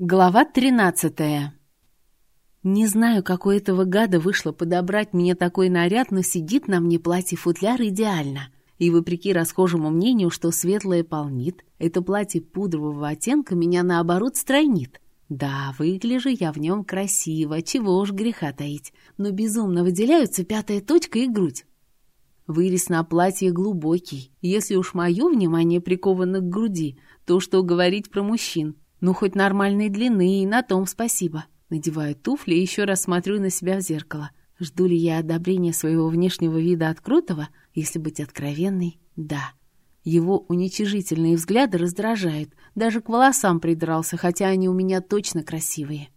Глава тринадцатая. Не знаю, как у этого гада вышло подобрать мне такой наряд, но сидит на мне платье-футляр идеально. И вопреки расхожему мнению, что светлое полнит, это платье пудрового оттенка меня наоборот стройнит. Да, выгляжу я в нем красиво, чего уж греха таить, но безумно выделяются пятая точка и грудь. Вырез на платье глубокий. Если уж мое внимание приковано к груди, то что говорить про мужчин? Ну, хоть нормальной длины, и на том спасибо. Надеваю туфли и еще раз смотрю на себя в зеркало. Жду ли я одобрения своего внешнего вида от Крутого? Если быть откровенной, да. Его уничижительные взгляды раздражают. Даже к волосам придрался, хотя они у меня точно красивые.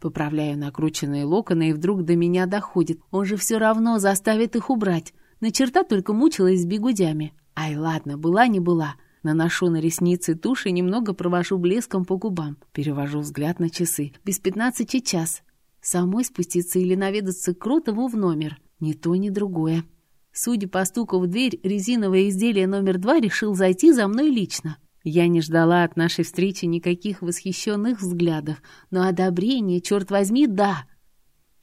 Поправляю накрученные локоны, и вдруг до меня доходит. Он же все равно заставит их убрать. На черта только мучилась с бегудями. Ай, ладно, была не была. Наношу на ресницы тушь и немного провожу блеском по губам. Перевожу взгляд на часы. Без пятнадцати час. Самой спуститься или наведаться к Кротову в номер. Ни то, ни другое. Судя по стуку в дверь, резиновое изделие номер два решил зайти за мной лично. Я не ждала от нашей встречи никаких восхищенных взглядов, но одобрение, черт возьми, да.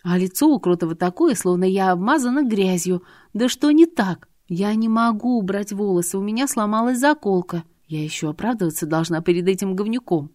А лицо у Кротова такое, словно я обмазана грязью. Да что не так? «Я не могу убрать волосы, у меня сломалась заколка. Я еще оправдываться должна перед этим говнюком».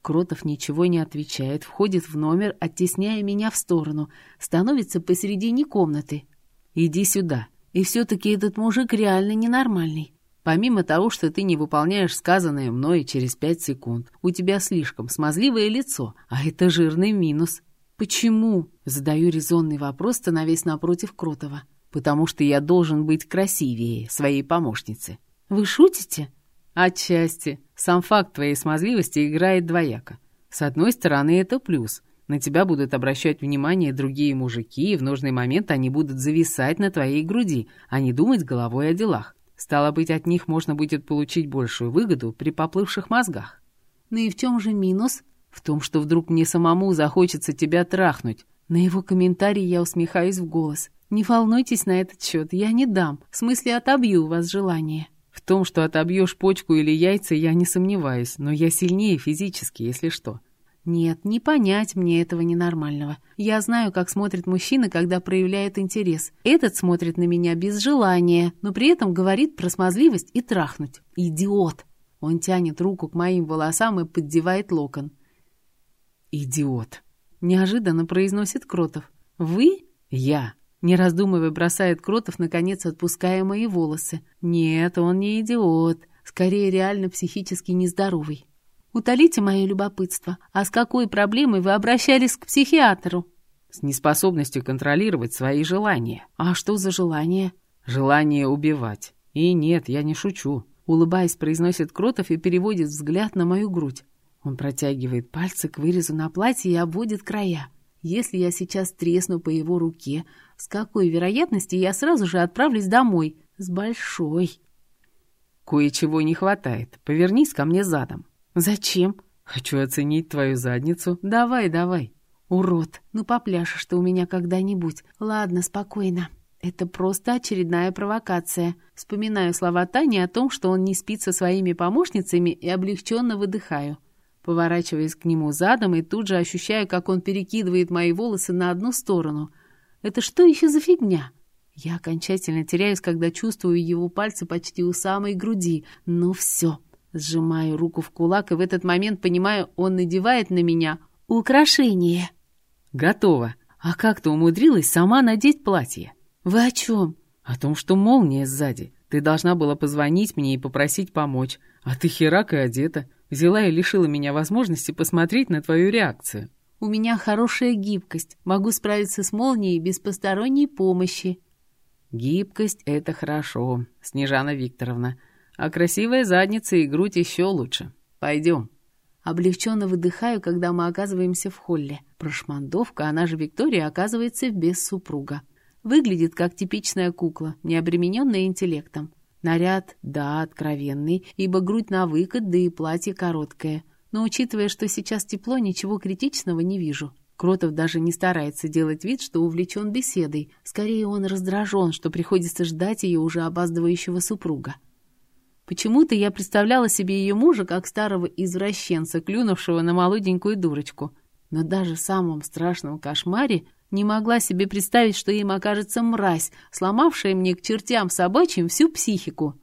Кротов ничего не отвечает, входит в номер, оттесняя меня в сторону, становится посередине комнаты. «Иди сюда». И все-таки этот мужик реально ненормальный. Помимо того, что ты не выполняешь сказанное мной через пять секунд, у тебя слишком смазливое лицо, а это жирный минус. «Почему?» — задаю резонный вопрос, становясь напротив Кротова потому что я должен быть красивее своей помощницы. Вы шутите? Отчасти. Сам факт твоей смазливости играет двояко. С одной стороны, это плюс. На тебя будут обращать внимание другие мужики, и в нужный момент они будут зависать на твоей груди, а не думать головой о делах. Стало быть, от них можно будет получить большую выгоду при поплывших мозгах. Ну и в чем же минус? В том, что вдруг мне самому захочется тебя трахнуть. На его комментарий я усмехаюсь в голос. Не волнуйтесь на этот счет, я не дам. В смысле, отобью у вас желание. В том, что отобьешь почку или яйца, я не сомневаюсь, но я сильнее физически, если что. Нет, не понять мне этого ненормального. Я знаю, как смотрит мужчина, когда проявляет интерес. Этот смотрит на меня без желания, но при этом говорит про смазливость и трахнуть. Идиот! Он тянет руку к моим волосам и поддевает локон. «Идиот!» — неожиданно произносит Кротов. «Вы?» «Я!» Не раздумывая, бросает Кротов, наконец отпуская мои волосы. Нет, он не идиот. Скорее, реально психически нездоровый. Утолите мое любопытство. А с какой проблемой вы обращались к психиатру? С неспособностью контролировать свои желания. А что за желание? Желание убивать. И нет, я не шучу. Улыбаясь, произносит Кротов и переводит взгляд на мою грудь. Он протягивает пальцы к вырезу на платье и обводит края. Если я сейчас тресну по его руке, с какой вероятностью я сразу же отправлюсь домой? С большой. Кое-чего не хватает. Повернись ко мне задом. Зачем? Хочу оценить твою задницу. Давай, давай. Урод, ну попляшешь ты у меня когда-нибудь. Ладно, спокойно. Это просто очередная провокация. Вспоминаю слова Тани о том, что он не спит со своими помощницами и облегченно выдыхаю поворачиваясь к нему задом и тут же ощущаю, как он перекидывает мои волосы на одну сторону. Это что еще за фигня? Я окончательно теряюсь, когда чувствую его пальцы почти у самой груди. Ну все. Сжимаю руку в кулак, и в этот момент понимаю, он надевает на меня украшение. Готово. А как ты умудрилась сама надеть платье? Вы о чем? О том, что молния сзади. Ты должна была позвонить мне и попросить помочь. А ты херак и одета. Взяла и лишила меня возможности посмотреть на твою реакцию. У меня хорошая гибкость. Могу справиться с молнией без посторонней помощи. Гибкость — это хорошо, Снежана Викторовна. А красивая задница и грудь еще лучше. Пойдем. Облегченно выдыхаю, когда мы оказываемся в холле. Прошмандовка, она же Виктория, оказывается без супруга. Выглядит как типичная кукла, не обремененная интеллектом. Наряд, да, откровенный, ибо грудь на выкат, да и платье короткое. Но учитывая, что сейчас тепло, ничего критичного не вижу. Кротов даже не старается делать вид, что увлечен беседой. Скорее, он раздражен, что приходится ждать ее уже опаздывающего супруга. Почему-то я представляла себе ее мужа как старого извращенца, клюнувшего на молоденькую дурочку. Но даже в самом страшном кошмаре не могла себе представить, что им окажется мразь, сломавшая мне к чертям собачьим всю психику.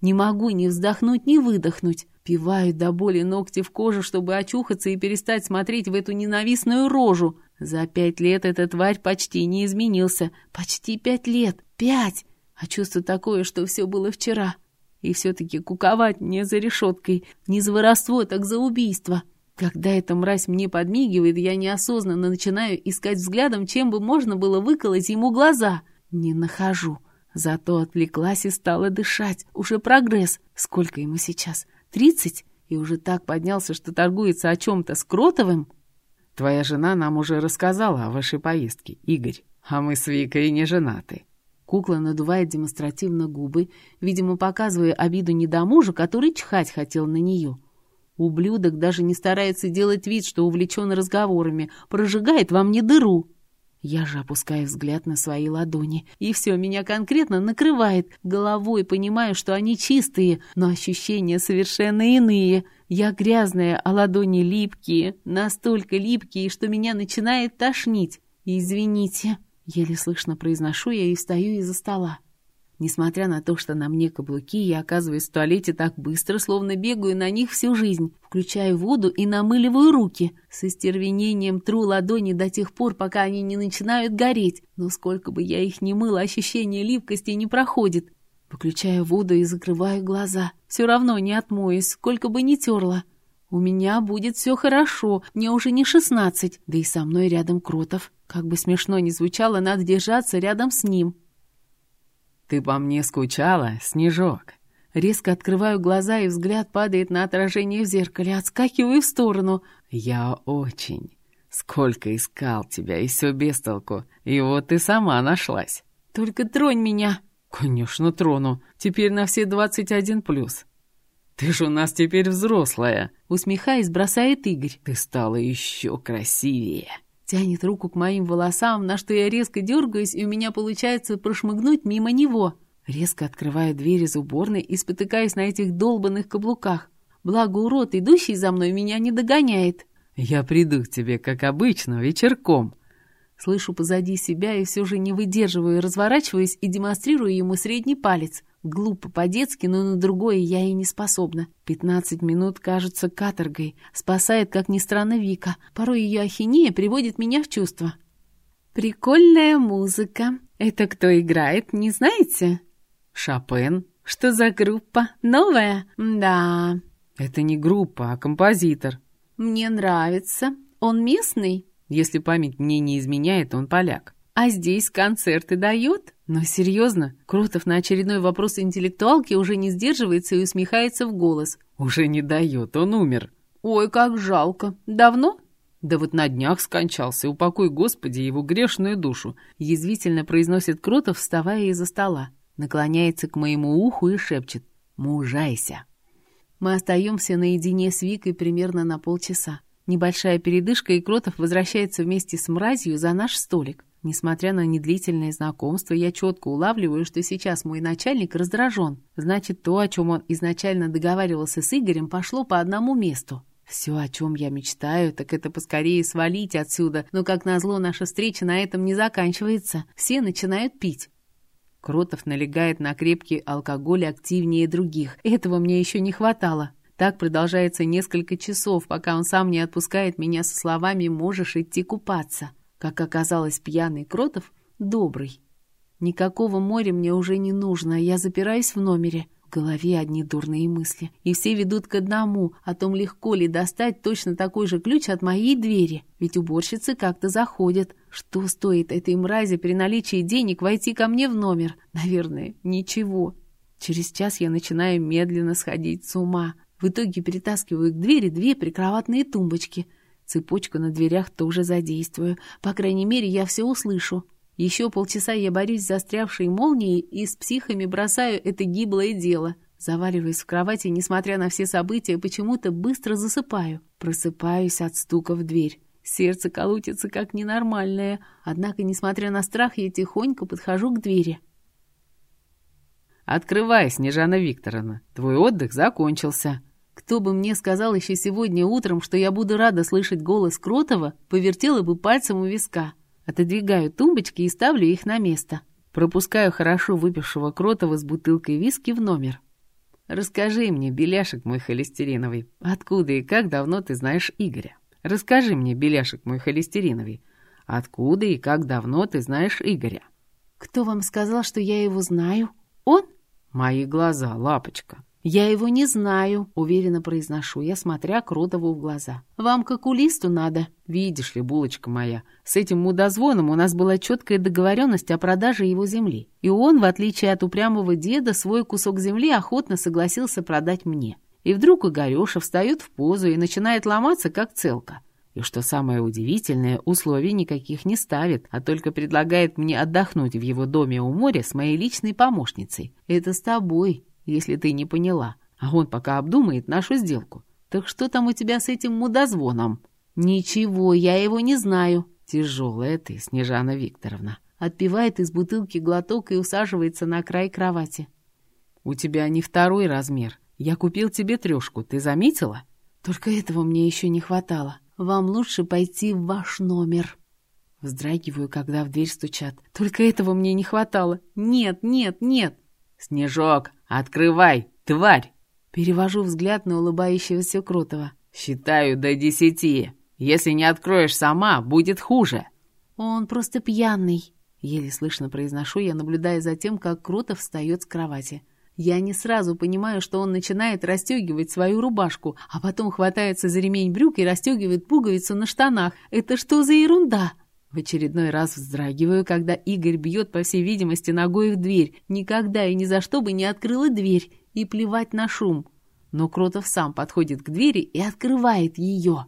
Не могу ни вздохнуть, ни выдохнуть. Пиваю до боли ногти в коже, чтобы очухаться и перестать смотреть в эту ненавистную рожу. За пять лет эта тварь почти не изменился. Почти пять лет. Пять! А чувство такое, что все было вчера. И все-таки куковать мне за решеткой. Не за воровство, так за убийство. Когда эта мразь мне подмигивает, я неосознанно начинаю искать взглядом, чем бы можно было выколоть ему глаза. Не нахожу. Зато отвлеклась и стала дышать. Уже прогресс. Сколько ему сейчас? Тридцать? И уже так поднялся, что торгуется о чем-то с Кротовым? Твоя жена нам уже рассказала о вашей поездке, Игорь. А мы с Викой не женаты. Кукла надувает демонстративно губы, видимо, показывая обиду не до мужа, который чхать хотел на нее. Ублюдок даже не старается делать вид, что увлечен разговорами, прожигает во мне дыру. Я же опускаю взгляд на свои ладони, и все, меня конкретно накрывает. Головой понимаю, что они чистые, но ощущения совершенно иные. Я грязная, а ладони липкие, настолько липкие, что меня начинает тошнить. Извините, еле слышно произношу я и встаю из-за стола. Несмотря на то, что на мне каблуки, я оказываюсь в туалете так быстро, словно бегаю на них всю жизнь. Включаю воду и намыливаю руки. С истервенением тру ладони до тех пор, пока они не начинают гореть. Но сколько бы я их ни мыла, ощущение липкости не проходит. Выключаю воду и закрываю глаза. Все равно не отмоюсь, сколько бы ни терла. У меня будет все хорошо, мне уже не шестнадцать, да и со мной рядом Кротов. Как бы смешно ни звучало, надо держаться рядом с ним. «Ты по мне скучала, Снежок?» Резко открываю глаза, и взгляд падает на отражение в зеркале. Отскакиваю в сторону. «Я очень. Сколько искал тебя, и все без толку. И вот ты сама нашлась». «Только тронь меня!» «Конечно, трону. Теперь на все двадцать один плюс». «Ты же у нас теперь взрослая!» Усмехаясь, бросает Игорь. «Ты стала еще красивее!» Тянет руку к моим волосам, на что я резко дергаюсь, и у меня получается прошмыгнуть мимо него. Резко открываю дверь из уборной и спотыкаюсь на этих долбанных каблуках. Благо урод, идущий за мной, меня не догоняет. «Я приду к тебе, как обычно, вечерком». Слышу позади себя и все же не выдерживаю, разворачиваюсь и демонстрирую ему средний палец. Глупо по-детски, но на другое я и не способна. Пятнадцать минут кажутся каторгой. Спасает, как ни странно, Вика. Порой ее ахинея приводит меня в чувство. «Прикольная музыка. Это кто играет, не знаете?» «Шопен». «Что за группа? Новая?» «Да». «Это не группа, а композитор». «Мне нравится. Он местный?» «Если память мне не изменяет, он поляк». «А здесь концерты дает?» Но серьезно, Кротов на очередной вопрос интеллектуалки уже не сдерживается и усмехается в голос. «Уже не дает, он умер». «Ой, как жалко. Давно?» «Да вот на днях скончался, упокой, Господи, его грешную душу», язвительно произносит Кротов, вставая из-за стола. Наклоняется к моему уху и шепчет «Мужайся». Мы остаемся наедине с Викой примерно на полчаса. Небольшая передышка, и Кротов возвращается вместе с мразью за наш столик. Несмотря на недлительное знакомство, я четко улавливаю, что сейчас мой начальник раздражен. Значит, то, о чем он изначально договаривался с Игорем, пошло по одному месту. Все, о чем я мечтаю, так это поскорее свалить отсюда, но, как назло, наша встреча на этом не заканчивается. Все начинают пить. Кротов налегает на крепкий алкоголь активнее других. Этого мне еще не хватало. Так продолжается несколько часов, пока он сам не отпускает меня со словами «можешь идти купаться». Как оказалось, пьяный Кротов добрый. Никакого моря мне уже не нужно, я запираюсь в номере. В голове одни дурные мысли. И все ведут к одному, о том, легко ли достать точно такой же ключ от моей двери. Ведь уборщицы как-то заходят. Что стоит этой мрази при наличии денег войти ко мне в номер? Наверное, ничего. Через час я начинаю медленно сходить с ума. В итоге перетаскиваю к двери две прикроватные тумбочки — Цепочку на дверях тоже задействую. По крайней мере, я все услышу. Еще полчаса я борюсь с застрявшей молнией и с психами бросаю это гиблое дело. Заваливаясь в кровати, несмотря на все события, почему-то быстро засыпаю. Просыпаюсь от стука в дверь. Сердце колотится как ненормальное. Однако, несмотря на страх, я тихонько подхожу к двери. «Открывай, Снежана Викторовна, твой отдых закончился». Кто бы мне сказал еще сегодня утром, что я буду рада слышать голос Кротова, повертела бы пальцем у виска. Отодвигаю тумбочки и ставлю их на место. Пропускаю хорошо выпившего Кротова с бутылкой виски в номер. «Расскажи мне, беляшек мой холестериновый, откуда и как давно ты знаешь Игоря? Расскажи мне, беляшек мой холестериновый, откуда и как давно ты знаешь Игоря?» «Кто вам сказал, что я его знаю? Он?» «Мои глаза, лапочка. «Я его не знаю», — уверенно произношу я, смотря Кротову в глаза. «Вам к окулисту надо». «Видишь ли, булочка моя, с этим мудозвоном у нас была четкая договоренность о продаже его земли. И он, в отличие от упрямого деда, свой кусок земли охотно согласился продать мне. И вдруг Игореша встает в позу и начинает ломаться, как целка. И что самое удивительное, условий никаких не ставит, а только предлагает мне отдохнуть в его доме у моря с моей личной помощницей. Это с тобой, если ты не поняла. А он пока обдумает нашу сделку. Так что там у тебя с этим мудозвоном? Ничего, я его не знаю. Тяжелая ты, Снежана Викторовна. Отпивает из бутылки глоток и усаживается на край кровати. У тебя не второй размер. Я купил тебе трешку, ты заметила? Только этого мне еще не хватало. Вам лучше пойти в ваш номер. Вздрагиваю, когда в дверь стучат. Только этого мне не хватало. Нет, нет, нет. Снежок, «Открывай, тварь!» Перевожу взгляд на улыбающегося Крутого. «Считаю до десяти. Если не откроешь сама, будет хуже». «Он просто пьяный», — еле слышно произношу я, наблюдая за тем, как Крутов встает с кровати. Я не сразу понимаю, что он начинает расстегивать свою рубашку, а потом хватается за ремень брюк и расстегивает пуговицу на штанах. Это что за ерунда? В очередной раз вздрагиваю, когда Игорь бьет, по всей видимости, ногой в дверь. Никогда и ни за что бы не открыла дверь. И плевать на шум. Но Кротов сам подходит к двери и открывает ее.